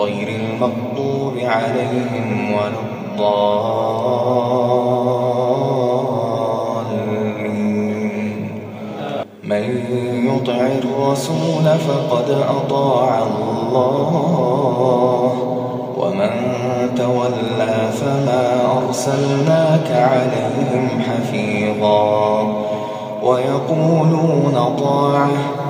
غير المغضوب عليهم ولا الضالين. من يطع الرسول فقد أطاع الله ومن تولى فما أرسلناك عليهم حفيظا. ويقولون طاعة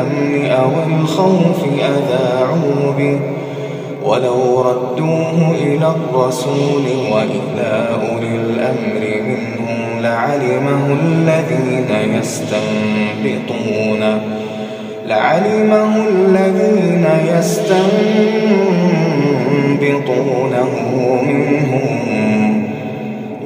الأمن أو الخوف أذاعوا به. ولو ردوه إلى الرسول وإلى أولي الأمر منهم لعلمه الذين يستنبطون. لعلمه الذين يستنبطونه منهم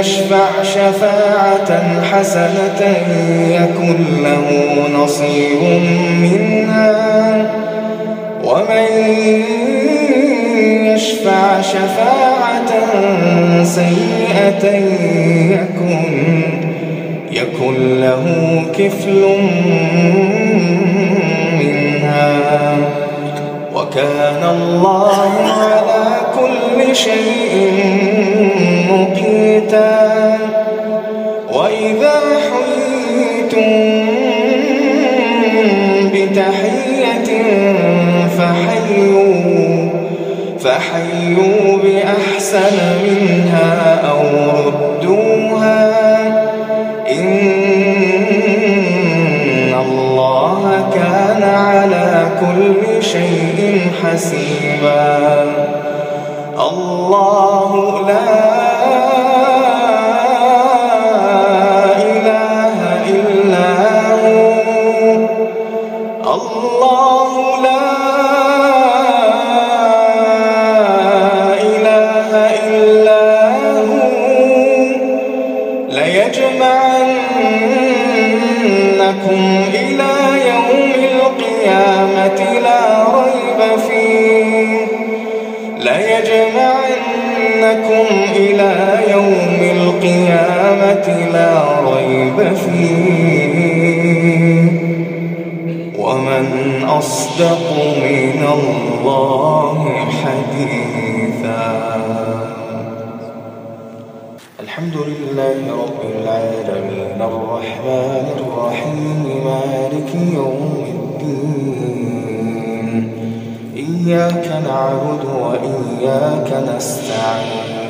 يشفع شفاعة حسنة يكن له نصيب منها. ومن يشفع شفاعة سيئة يكن يكن له كفل منها. وكان الله على كل شيء مقيتا وإذا حييتم بتحية فحيوا فحيوا بأحسن منها أو ردوها إن الله كان على كل شيء حسيبا الله لا الله لا إله إلا هو. ليجمعنكم إلى يوم القيامة لا ريب فيه. ليجمعنكم إلى يوم القيامة لا ريب فيه. ومن أصدق من الله حديثا. الحمد لله رب العالمين. الرحمن الرحيم. مالك يوم الدين. إياك نعبد وإياك نستعين.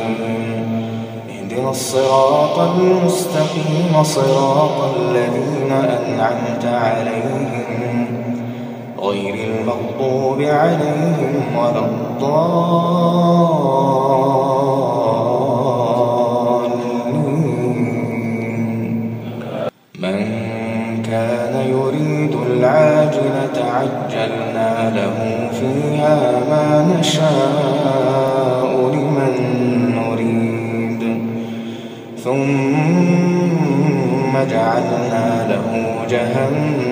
اهدنا الصراط المستقيم. صراط الذين أنعمت عليهم. غير المغضوب عليهم ولا الضالين. من كان يريد العاجلة عجلنا له فيها ما نشاء لمن نريد. ثم جعلنا له جهنم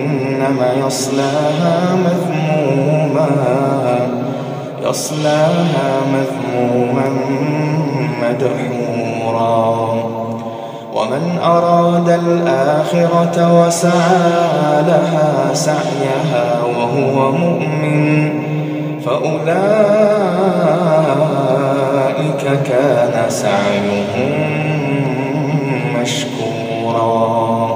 يصلاها مذموما يصلاها مذموما مدحورا. ومن أراد الآخرة وسعى لها سعيها وهو مؤمن فأولئك كان سعيهم مشكورا.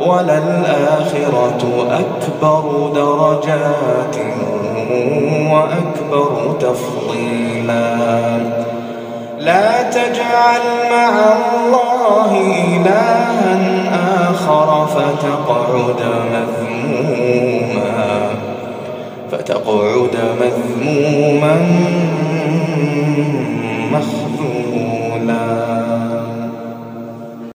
وللآخرة أكبر درجات وأكبر تفضيلا. لا تجعل مع الله إلها آخر فتقعد مذموما. فتقعد مذموما